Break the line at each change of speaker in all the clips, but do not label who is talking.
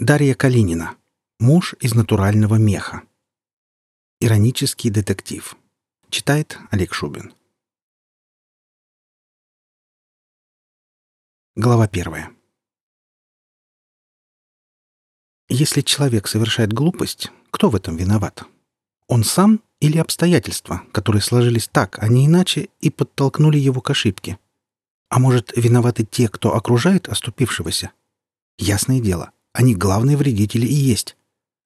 Дарья Калинина. Муж из натурального меха. Иронический детектив. Читает Олег Шубин. Глава первая. Если человек совершает глупость, кто в этом виноват? Он сам или обстоятельства, которые сложились так, а не иначе, и подтолкнули его к ошибке? А может, виноваты те, кто окружает оступившегося? Ясное дело, они главные вредители и есть.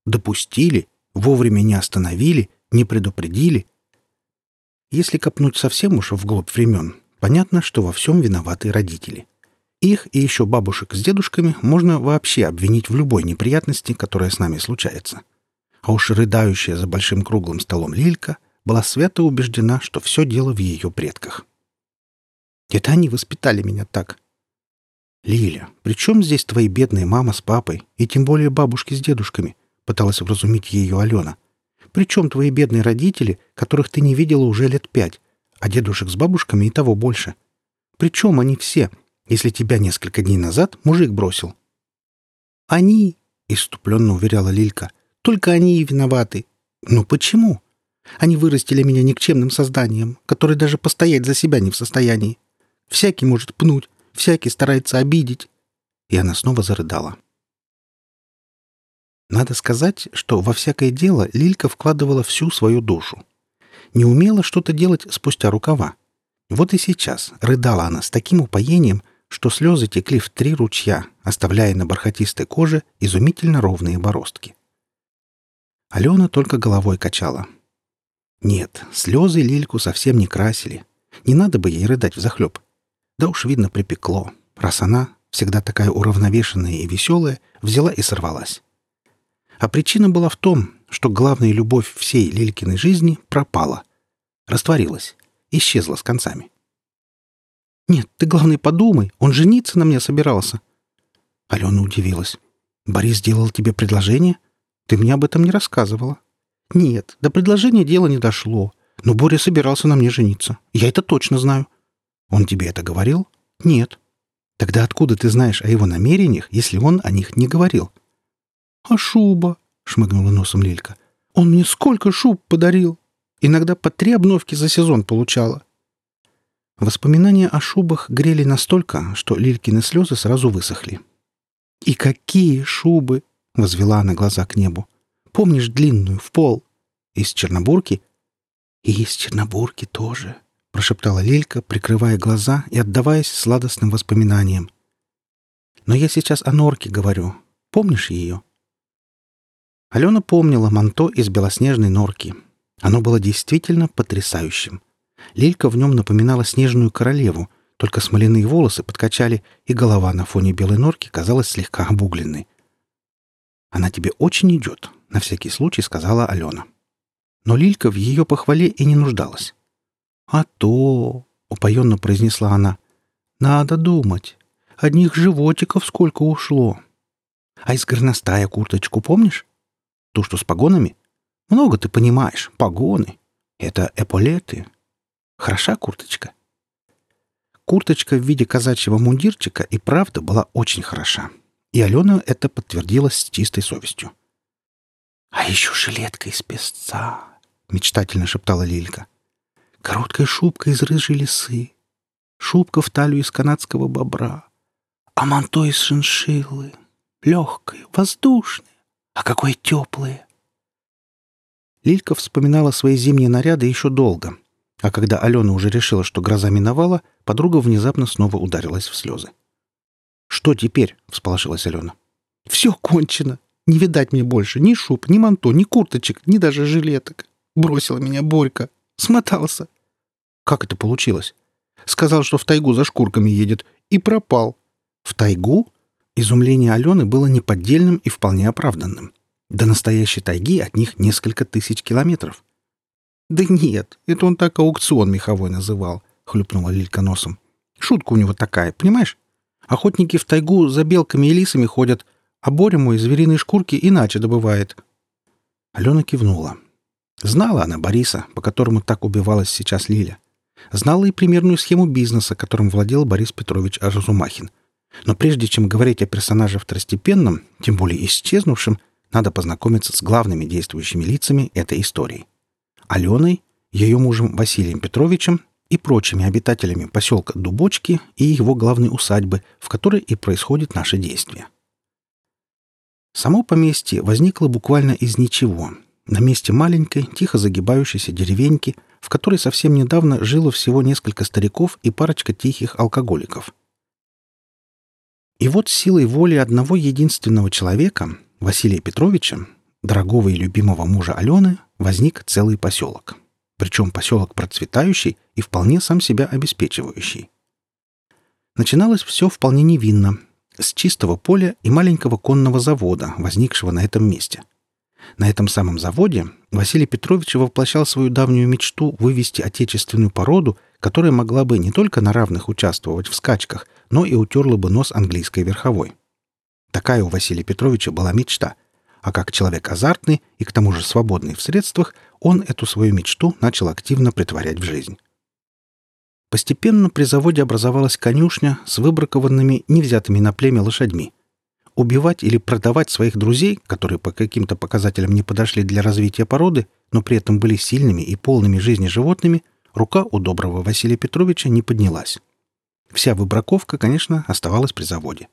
Допустили, вовремя не остановили, не предупредили. Если копнуть совсем уж вглубь времен, понятно, что во всем виноваты родители. Их и еще бабушек с дедушками можно вообще обвинить в любой неприятности, которая с нами случается. А уж рыдающая за большим круглым столом Лилька была свято убеждена, что все дело в ее предках. Это они воспитали меня так. «Лиля, при чем здесь твои бедные мама с папой, и тем более бабушки с дедушками?» — пыталась вразумить ее Алена. «При чем твои бедные родители, которых ты не видела уже лет пять, а дедушек с бабушками и того больше? При чем они все, если тебя несколько дней назад мужик бросил?» «Они!» — иступленно уверяла Лилька. «Только они и виноваты. Но почему? Они вырастили меня никчемным созданием, который даже постоять за себя не в состоянии. Всякий может пнуть, Всякий старается обидеть». И она снова зарыдала. Надо сказать, что во всякое дело Лилька вкладывала всю свою душу. Не умела что-то делать спустя рукава. Вот и сейчас рыдала она с таким упоением, что слезы текли в три ручья, оставляя на бархатистой коже изумительно ровные бороздки. Алена только головой качала. Нет, слезы Лильку совсем не красили. Не надо бы ей рыдать взахлеб. Да уж, видно, припекло, раз она, всегда такая уравновешенная и веселая, взяла и сорвалась. А причина была в том, что главная любовь всей Лилькиной жизни пропала, растворилась, исчезла с концами. «Нет, ты, главное, подумай, он жениться на мне собирался». Алена удивилась. «Борис сделал тебе предложение? Ты мне об этом не рассказывала». «Нет, до предложения дело не дошло, но Боря собирался на мне жениться. Я это точно знаю. Он тебе это говорил? Нет. Тогда откуда ты знаешь о его намерениях, если он о них не говорил? А шуба? шмыгнула носом Лилька. Он мне сколько шуб подарил. Иногда по три обновки за сезон получала. Воспоминания о шубах грели настолько, что Лилькины слезы сразу высохли. «И какие шубы!» — возвела она глаза к небу. «Помнишь длинную, в пол? Из Чернобурки?» «И из Чернобурки тоже», — прошептала Лилька, прикрывая глаза и отдаваясь сладостным воспоминаниям. «Но я сейчас о норке говорю. Помнишь ее?» Алена помнила манто из белоснежной норки. Оно было действительно потрясающим. Лилька в нем напоминала снежную королеву, только смоляные волосы подкачали, и голова на фоне белой норки казалась слегка обугленной. «Она тебе очень идет», — на всякий случай сказала Алена. Но Лилька в ее похвале и не нуждалась. «А то!» — упоенно произнесла она. «Надо думать. Одних животиков сколько ушло. А из горностая курточку помнишь? Ту, что с погонами? Много ты понимаешь. Погоны. Это эполеты. Хороша курточка?» Курточка в виде казачьего мундирчика и правда была очень хороша. И Алена это подтвердила с чистой совестью. «А еще жилетка из песца!» — мечтательно шептала Лилька. Короткая шубка из рыжей лисы, шубка в талию из канадского бобра, а манто из шиншиллы, легкое, воздушное, а какое теплое. Лилька вспоминала свои зимние наряды еще долго, а когда Алена уже решила, что гроза миновала, подруга внезапно снова ударилась в слезы. «Что теперь?» — всполошилась Алена. «Все кончено. Не видать мне больше ни шуб, ни манто, ни курточек, ни даже жилеток. Бросила меня Борька. Смотался. Как это получилось? Сказал, что в тайгу за шкурками едет, и пропал. В тайгу? Изумление Алены было неподдельным и вполне оправданным. До настоящей тайги от них несколько тысяч километров. «Да нет, это он так аукцион меховой называл», — хлюпнула Лилька носом. «Шутка у него такая, понимаешь? Охотники в тайгу за белками и лисами ходят, а Боря мой звериные шкурки иначе добывает». Алена кивнула. Знала она Бориса, по которому так убивалась сейчас Лиля. Знала и примерную схему бизнеса, которым владел Борис Петрович Разумахин. Но прежде чем говорить о персонаже второстепенном, тем более исчезнувшем, надо познакомиться с главными действующими лицами этой истории. Аленой, ее мужем Василием Петровичем и прочими обитателями поселка Дубочки и его главной усадьбы, в которой и происходит наше действие. Само поместье возникло буквально из ничего, на месте маленькой, тихо загибающейся деревеньки, в которой совсем недавно жило всего несколько стариков и парочка тихих алкоголиков. И вот силой воли одного единственного человека, Василия Петровича, дорогого и любимого мужа Алены, возник целый поселок. Причем поселок процветающий и вполне сам себя обеспечивающий. Начиналось все вполне невинно, с чистого поля и маленького конного завода, возникшего на этом месте. На этом самом заводе Василий Петрович воплощал свою давнюю мечту вывести отечественную породу, которая могла бы не только на равных участвовать в скачках, но и утерла бы нос английской верховой. Такая у Василия Петровича была мечта, а как человек азартный и к тому же свободный в средствах, он эту свою мечту начал активно притворять в жизнь. Постепенно при заводе образовалась конюшня с выбракованными, невзятыми на племя лошадьми. Убивать или продавать своих друзей, которые по каким-то показателям не подошли для развития породы, но при этом были сильными и полными жизни животными, рука у доброго Василия Петровича не поднялась. Вся выбраковка, конечно, оставалась при заводе.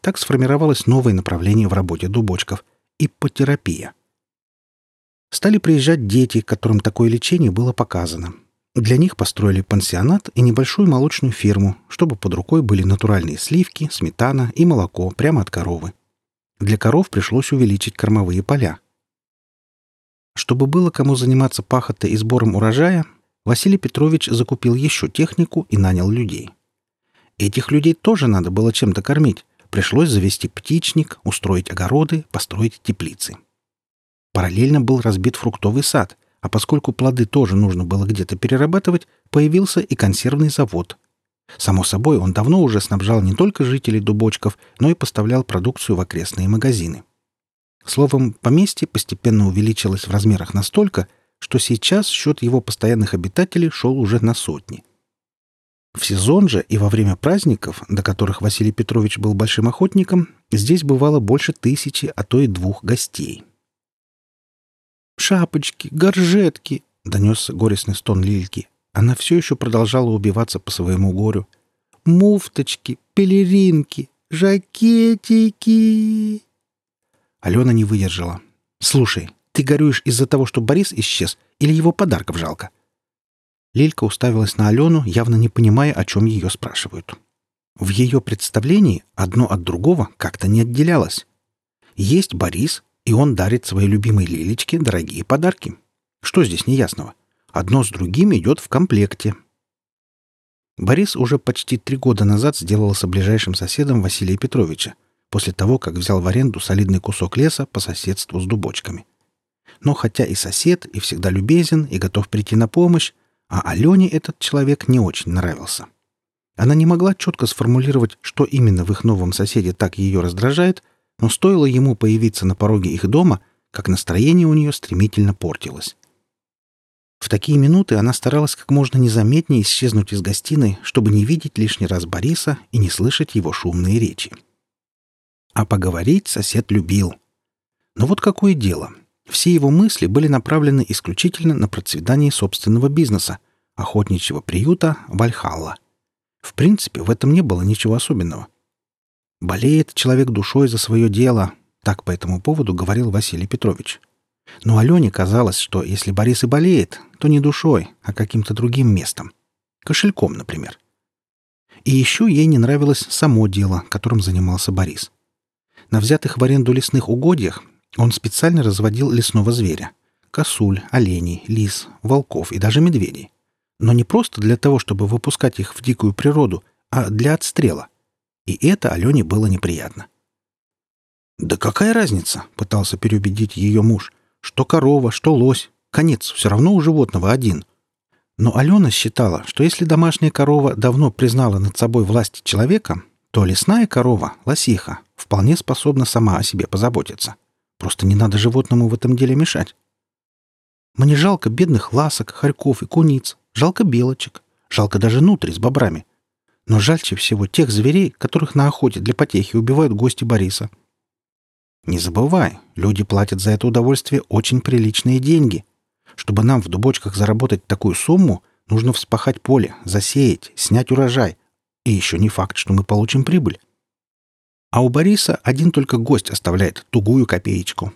Так сформировалось новое направление в работе дубочков – иппотерапия. Стали приезжать дети, которым такое лечение было показано – для них построили пансионат и небольшую молочную ферму, чтобы под рукой были натуральные сливки, сметана и молоко прямо от коровы. Для коров пришлось увеличить кормовые поля. Чтобы было кому заниматься пахотой и сбором урожая, Василий Петрович закупил еще технику и нанял людей. Этих людей тоже надо было чем-то кормить. Пришлось завести птичник, устроить огороды, построить теплицы. Параллельно был разбит фруктовый сад — а поскольку плоды тоже нужно было где-то перерабатывать, появился и консервный завод. Само собой, он давно уже снабжал не только жителей Дубочков, но и поставлял продукцию в окрестные магазины. Словом, поместье постепенно увеличилось в размерах настолько, что сейчас счет его постоянных обитателей шел уже на сотни. В сезон же и во время праздников, до которых Василий Петрович был большим охотником, здесь бывало больше тысячи, а то и двух гостей. «Шапочки, горжетки!» — донесся горестный стон Лильки. Она все еще продолжала убиваться по своему горю. «Муфточки, пелеринки, жакетики!» Алена не выдержала. «Слушай, ты горюешь из-за того, что Борис исчез, или его подарков жалко?» Лилька уставилась на Алену, явно не понимая, о чем ее спрашивают. В ее представлении одно от другого как-то не отделялось. Есть Борис, и он дарит своей любимой Лилечке дорогие подарки. Что здесь неясного? Одно с другим идет в комплекте. Борис уже почти три года назад сделался ближайшим соседом Василия Петровича, после того, как взял в аренду солидный кусок леса по соседству с дубочками. Но хотя и сосед, и всегда любезен, и готов прийти на помощь, а Алене этот человек не очень нравился. Она не могла четко сформулировать, что именно в их новом соседе так ее раздражает, но стоило ему появиться на пороге их дома, как настроение у нее стремительно портилось. В такие минуты она старалась как можно незаметнее исчезнуть из гостиной, чтобы не видеть лишний раз Бориса и не слышать его шумные речи. А поговорить сосед любил. Но вот какое дело. Все его мысли были направлены исключительно на процветание собственного бизнеса — охотничьего приюта «Вальхалла». В принципе, в этом не было ничего особенного — Болеет человек душой за свое дело, так по этому поводу говорил Василий Петрович. Но Алене казалось, что если Борис и болеет, то не душой, а каким-то другим местом. Кошельком, например. И еще ей не нравилось само дело, которым занимался Борис. На взятых в аренду лесных угодьях он специально разводил лесного зверя. Косуль, оленей, лис, волков и даже медведей. Но не просто для того, чтобы выпускать их в дикую природу, а для отстрела — и это Алене было неприятно. «Да какая разница?» — пытался переубедить ее муж. «Что корова, что лось. Конец все равно у животного один». Но Алена считала, что если домашняя корова давно признала над собой власть человека, то лесная корова, лосиха, вполне способна сама о себе позаботиться. Просто не надо животному в этом деле мешать. Мне жалко бедных ласок, хорьков и куниц, жалко белочек, жалко даже нутри с бобрами. Но жальче всего тех зверей, которых на охоте для потехи убивают гости Бориса. Не забывай, люди платят за это удовольствие очень приличные деньги. Чтобы нам в дубочках заработать такую сумму, нужно вспахать поле, засеять, снять урожай. И еще не факт, что мы получим прибыль. А у Бориса один только гость оставляет тугую копеечку.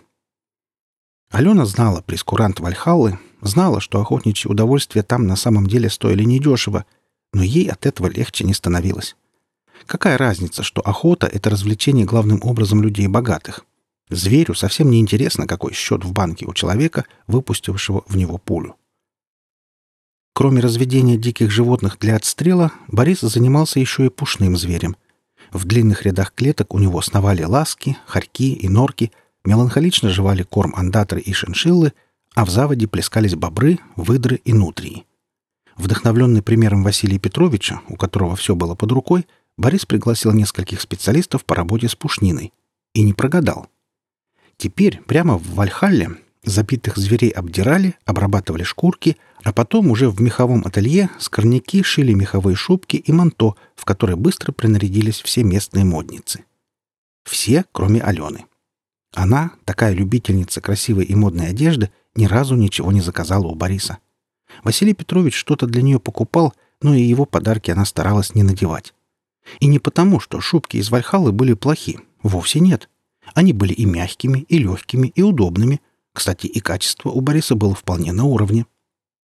Алена знала прескурант Вальхаллы, знала, что охотничьи удовольствия там на самом деле стоили недешево, но ей от этого легче не становилось. Какая разница, что охота — это развлечение главным образом людей богатых? Зверю совсем не интересно, какой счет в банке у человека, выпустившего в него пулю. Кроме разведения диких животных для отстрела, Борис занимался еще и пушным зверем. В длинных рядах клеток у него сновали ласки, хорьки и норки, меланхолично жевали корм андатры и шиншиллы, а в заводе плескались бобры, выдры и нутрии. Вдохновленный примером Василия Петровича, у которого все было под рукой, Борис пригласил нескольких специалистов по работе с пушниной. И не прогадал. Теперь прямо в Вальхалле забитых зверей обдирали, обрабатывали шкурки, а потом уже в меховом ателье скорняки шили меховые шубки и манто, в которые быстро принарядились все местные модницы. Все, кроме Алены. Она, такая любительница красивой и модной одежды, ни разу ничего не заказала у Бориса. Василий Петрович что-то для нее покупал, но и его подарки она старалась не надевать. И не потому, что шубки из Вальхалы были плохи. Вовсе нет. Они были и мягкими, и легкими, и удобными. Кстати, и качество у Бориса было вполне на уровне.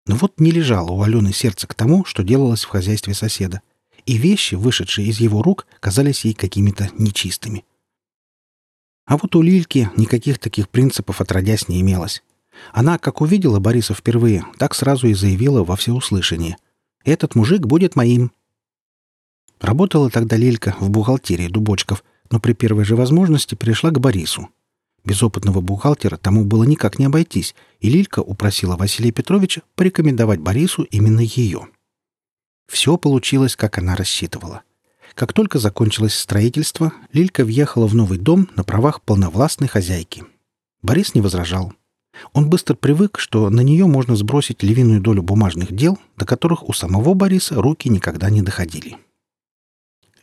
Но вот не лежало у Алены сердце к тому, что делалось в хозяйстве соседа. И вещи, вышедшие из его рук, казались ей какими-то нечистыми. А вот у Лильки никаких таких принципов отродясь не имелось. Она, как увидела Бориса впервые, так сразу и заявила во всеуслышание. «Этот мужик будет моим». Работала тогда Лилька в бухгалтерии Дубочков, но при первой же возможности перешла к Борису. Без опытного бухгалтера тому было никак не обойтись, и Лилька упросила Василия Петровича порекомендовать Борису именно ее. Все получилось, как она рассчитывала. Как только закончилось строительство, Лилька въехала в новый дом на правах полновластной хозяйки. Борис не возражал. Он быстро привык, что на нее можно сбросить львиную долю бумажных дел, до которых у самого Бориса руки никогда не доходили.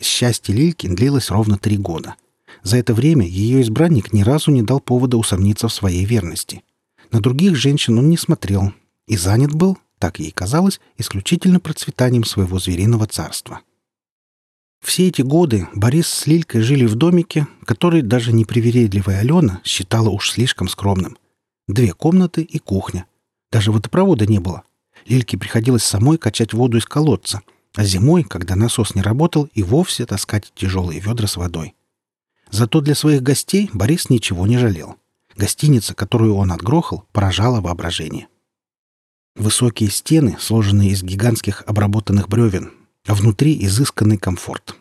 Счастье Лилькин длилось ровно три года. За это время ее избранник ни разу не дал повода усомниться в своей верности. На других женщин он не смотрел и занят был, так ей казалось, исключительно процветанием своего звериного царства. Все эти годы Борис с Лилькой жили в домике, который даже непривередливая Алена считала уж слишком скромным — Две комнаты и кухня. Даже водопровода не было. Лильке приходилось самой качать воду из колодца, а зимой, когда насос не работал, и вовсе таскать тяжелые ведра с водой. Зато для своих гостей Борис ничего не жалел. Гостиница, которую он отгрохал, поражала воображение. Высокие стены, сложенные из гигантских обработанных бревен, а внутри изысканный комфорт.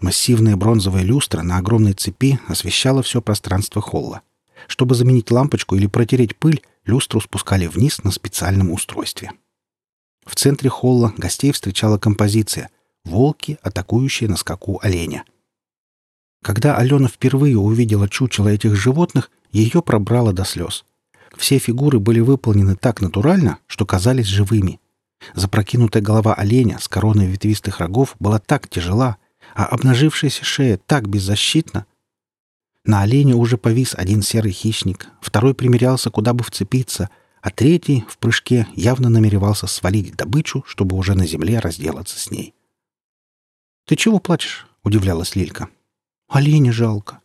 Массивная бронзовая люстра на огромной цепи освещала все пространство холла. Чтобы заменить лампочку или протереть пыль, люстру спускали вниз на специальном устройстве. В центре холла гостей встречала композиция «Волки, атакующие на скаку оленя». Когда Алена впервые увидела чучело этих животных, ее пробрало до слез. Все фигуры были выполнены так натурально, что казались живыми. Запрокинутая голова оленя с короной ветвистых рогов была так тяжела, а обнажившаяся шея так беззащитна, на олене уже повис один серый хищник, второй примерялся, куда бы вцепиться, а третий в прыжке явно намеревался свалить добычу, чтобы уже на земле разделаться с ней. «Ты чего плачешь?» — удивлялась Лилька. «Оленя жалко».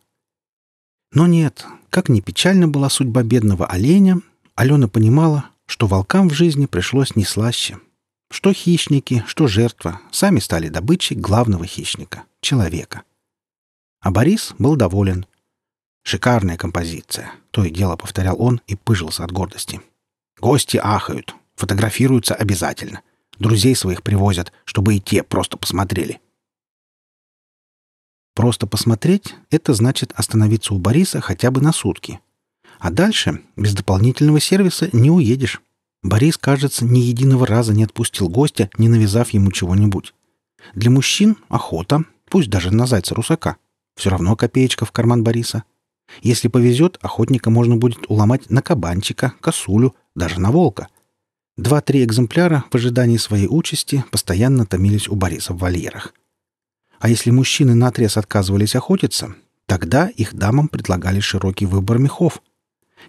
Но нет, как ни печальна была судьба бедного оленя, Алена понимала, что волкам в жизни пришлось не слаще. Что хищники, что жертва сами стали добычей главного хищника — человека. А Борис был доволен — Шикарная композиция. То и дело повторял он и пыжился от гордости. Гости ахают, фотографируются обязательно. Друзей своих привозят, чтобы и те просто посмотрели. Просто посмотреть — это значит остановиться у Бориса хотя бы на сутки. А дальше, без дополнительного сервиса, не уедешь. Борис, кажется, ни единого раза не отпустил гостя, не навязав ему чего-нибудь. Для мужчин — охота, пусть даже на зайца-русака. Все равно копеечка в карман Бориса — если повезет, охотника можно будет уломать на кабанчика, косулю, даже на волка. Два-три экземпляра в ожидании своей участи постоянно томились у Бориса в вольерах. А если мужчины наотрез отказывались охотиться, тогда их дамам предлагали широкий выбор мехов.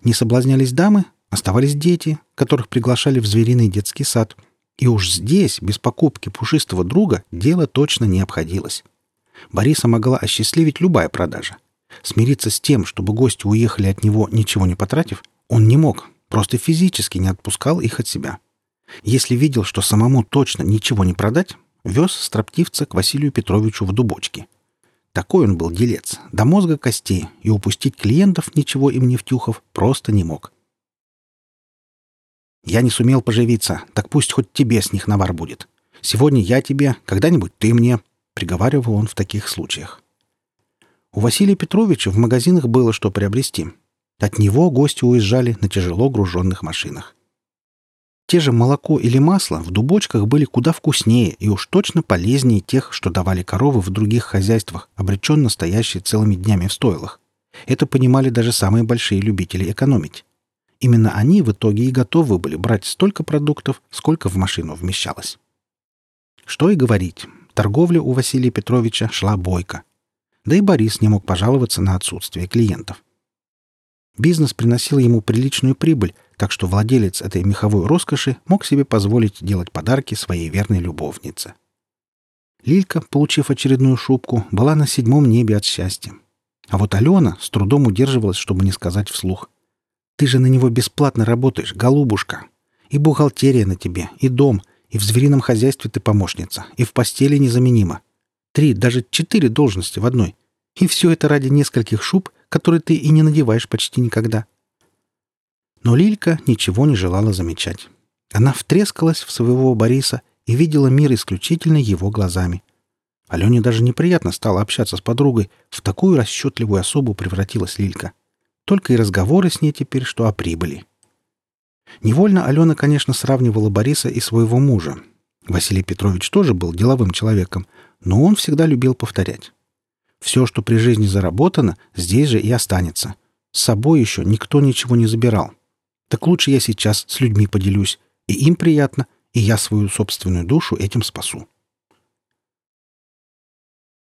Не соблазнялись дамы, оставались дети, которых приглашали в звериный детский сад. И уж здесь, без покупки пушистого друга, дело точно не обходилось. Бориса могла осчастливить любая продажа. Смириться с тем, чтобы гости уехали от него, ничего не потратив, он не мог, просто физически не отпускал их от себя. Если видел, что самому точно ничего не продать, вез строптивца к Василию Петровичу в дубочке. Такой он был делец, до мозга костей, и упустить клиентов, ничего им не втюхав, просто не мог. «Я не сумел поживиться, так пусть хоть тебе с них навар будет. Сегодня я тебе, когда-нибудь ты мне», — приговаривал он в таких случаях. У Василия Петровича в магазинах было что приобрести. От него гости уезжали на тяжело груженных машинах. Те же молоко или масло в дубочках были куда вкуснее и уж точно полезнее тех, что давали коровы в других хозяйствах, обреченно стоящие целыми днями в стойлах. Это понимали даже самые большие любители экономить. Именно они в итоге и готовы были брать столько продуктов, сколько в машину вмещалось. Что и говорить, торговля у Василия Петровича шла бойко. Да и Борис не мог пожаловаться на отсутствие клиентов. Бизнес приносил ему приличную прибыль, так что владелец этой меховой роскоши мог себе позволить делать подарки своей верной любовнице. Лилька, получив очередную шубку, была на седьмом небе от счастья. А вот Алена с трудом удерживалась, чтобы не сказать вслух. «Ты же на него бесплатно работаешь, голубушка. И бухгалтерия на тебе, и дом, и в зверином хозяйстве ты помощница, и в постели незаменима. Три, даже четыре должности в одной. И все это ради нескольких шуб, которые ты и не надеваешь почти никогда». Но Лилька ничего не желала замечать. Она втрескалась в своего Бориса и видела мир исключительно его глазами. Алене даже неприятно стало общаться с подругой. В такую расчетливую особу превратилась Лилька. Только и разговоры с ней теперь, что о прибыли. Невольно Алена, конечно, сравнивала Бориса и своего мужа. Василий Петрович тоже был деловым человеком, но он всегда любил повторять. Все, что при жизни заработано, здесь же и останется. С собой еще никто ничего не забирал. Так лучше я сейчас с людьми поделюсь. И им приятно, и я свою собственную душу этим спасу.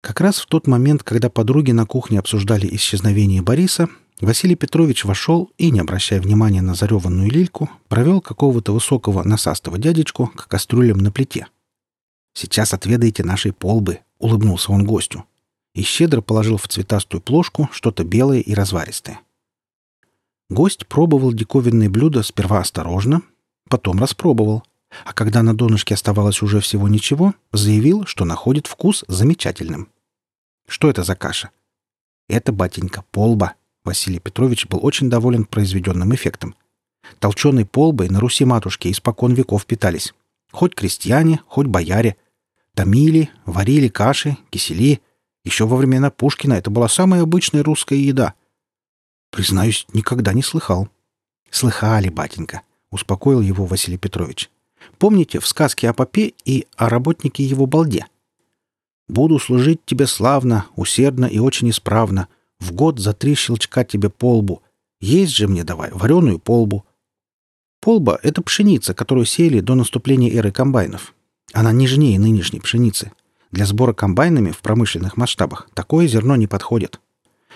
Как раз в тот момент, когда подруги на кухне обсуждали исчезновение Бориса, Василий Петрович вошел и, не обращая внимания на зареванную лильку, провел какого-то высокого насастого дядечку к кастрюлям на плите. «Сейчас отведаете нашей полбы», — улыбнулся он гостю. И щедро положил в цветастую плошку что-то белое и разваристое. Гость пробовал диковинные блюда сперва осторожно, потом распробовал, а когда на донышке оставалось уже всего ничего, заявил, что находит вкус замечательным. Что это за каша? Это, батенька, полба. Василий Петрович был очень доволен произведенным эффектом. Толченой полбой на Руси-матушке испокон веков питались. Хоть крестьяне, хоть бояре. Томили, варили каши, кисели. Еще во времена Пушкина это была самая обычная русская еда — Признаюсь, никогда не слыхал. Слыхали, батенька, успокоил его Василий Петрович. Помните в сказке о попе и о работнике его балде? Буду служить тебе славно, усердно и очень исправно. В год за три щелчка тебе полбу. Есть же мне давай вареную полбу. Полба — это пшеница, которую сеяли до наступления эры комбайнов. Она нежнее нынешней пшеницы. Для сбора комбайнами в промышленных масштабах такое зерно не подходит.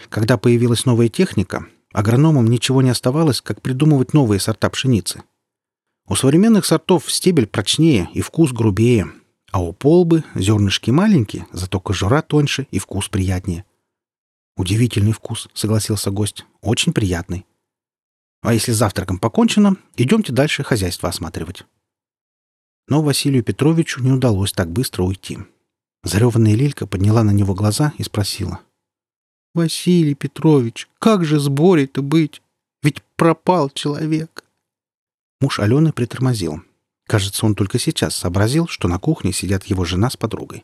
Когда появилась новая техника, агрономам ничего не оставалось, как придумывать новые сорта пшеницы. У современных сортов стебель прочнее и вкус грубее, а у полбы зернышки маленькие, зато кожура тоньше и вкус приятнее. «Удивительный вкус», — согласился гость. «Очень приятный». «А если завтраком покончено, идемте дальше хозяйство осматривать». Но Василию Петровичу не удалось так быстро уйти. Зареванная Лилька подняла на него глаза и спросила. «Василий Петрович, как же с Борей-то быть? Ведь пропал человек!» Муж Алены притормозил. Кажется, он только сейчас сообразил, что на кухне сидят его жена с подругой.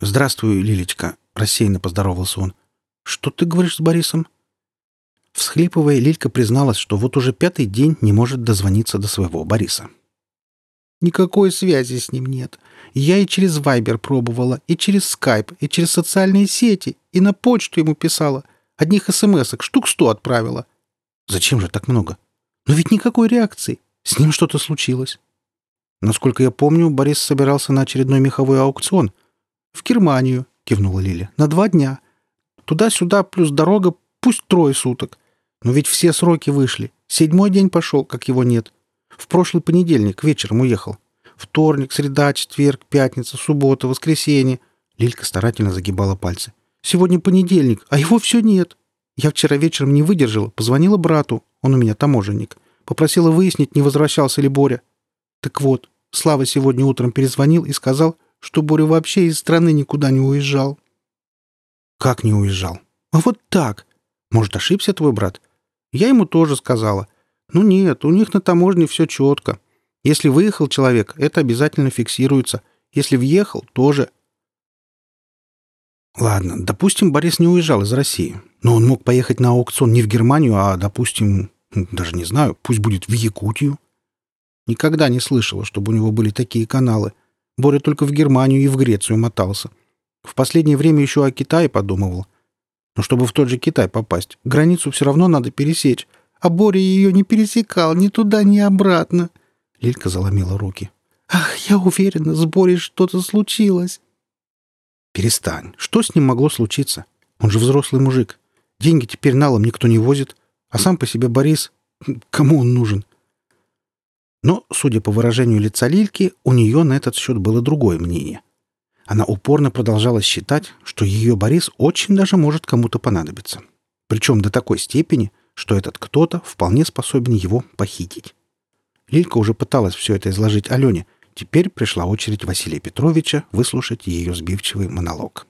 «Здравствуй, Лилечка», — рассеянно поздоровался он. «Что ты говоришь с Борисом?» Всхлипывая, Лилька призналась, что вот уже пятый день не может дозвониться до своего Бориса. Никакой связи с ним нет. Я и через Вайбер пробовала, и через Скайп, и через социальные сети, и на почту ему писала. Одних смс-ок штук сто отправила. Зачем же так много? Но ведь никакой реакции. С ним что-то случилось. Насколько я помню, Борис собирался на очередной меховой аукцион. «В Германию», — кивнула Лиля. «На два дня. Туда-сюда плюс дорога, пусть трое суток. Но ведь все сроки вышли. Седьмой день пошел, как его нет. В прошлый понедельник вечером уехал. Вторник, среда, четверг, пятница, суббота, воскресенье. Лилька старательно загибала пальцы. Сегодня понедельник, а его все нет. Я вчера вечером не выдержала, позвонила брату, он у меня таможенник. Попросила выяснить, не возвращался ли Боря. Так вот, Слава сегодня утром перезвонил и сказал, что Боря вообще из страны никуда не уезжал. Как не уезжал? А вот так. Может, ошибся твой брат? Я ему тоже сказала. Ну нет, у них на таможне все четко. Если выехал человек, это обязательно фиксируется. Если въехал, тоже. Ладно, допустим, Борис не уезжал из России. Но он мог поехать на аукцион не в Германию, а, допустим, даже не знаю, пусть будет в Якутию. Никогда не слышала, чтобы у него были такие каналы. Боря только в Германию и в Грецию мотался. В последнее время еще о Китае подумывал. Но чтобы в тот же Китай попасть, границу все равно надо пересечь. А Боря ее не пересекал ни туда, ни обратно. Лилька заломила руки. «Ах, я уверена, с Борей что-то случилось!» «Перестань. Что с ним могло случиться? Он же взрослый мужик. Деньги теперь налом никто не возит. А сам по себе Борис... Кому он нужен? Но, судя по выражению лица Лильки, у нее на этот счет было другое мнение. Она упорно продолжала считать, что ее Борис очень даже может кому-то понадобиться. Причем до такой степени, что этот кто-то вполне способен его похитить. Лилька уже пыталась все это изложить Алене. Теперь пришла очередь Василия Петровича выслушать ее сбивчивый монолог.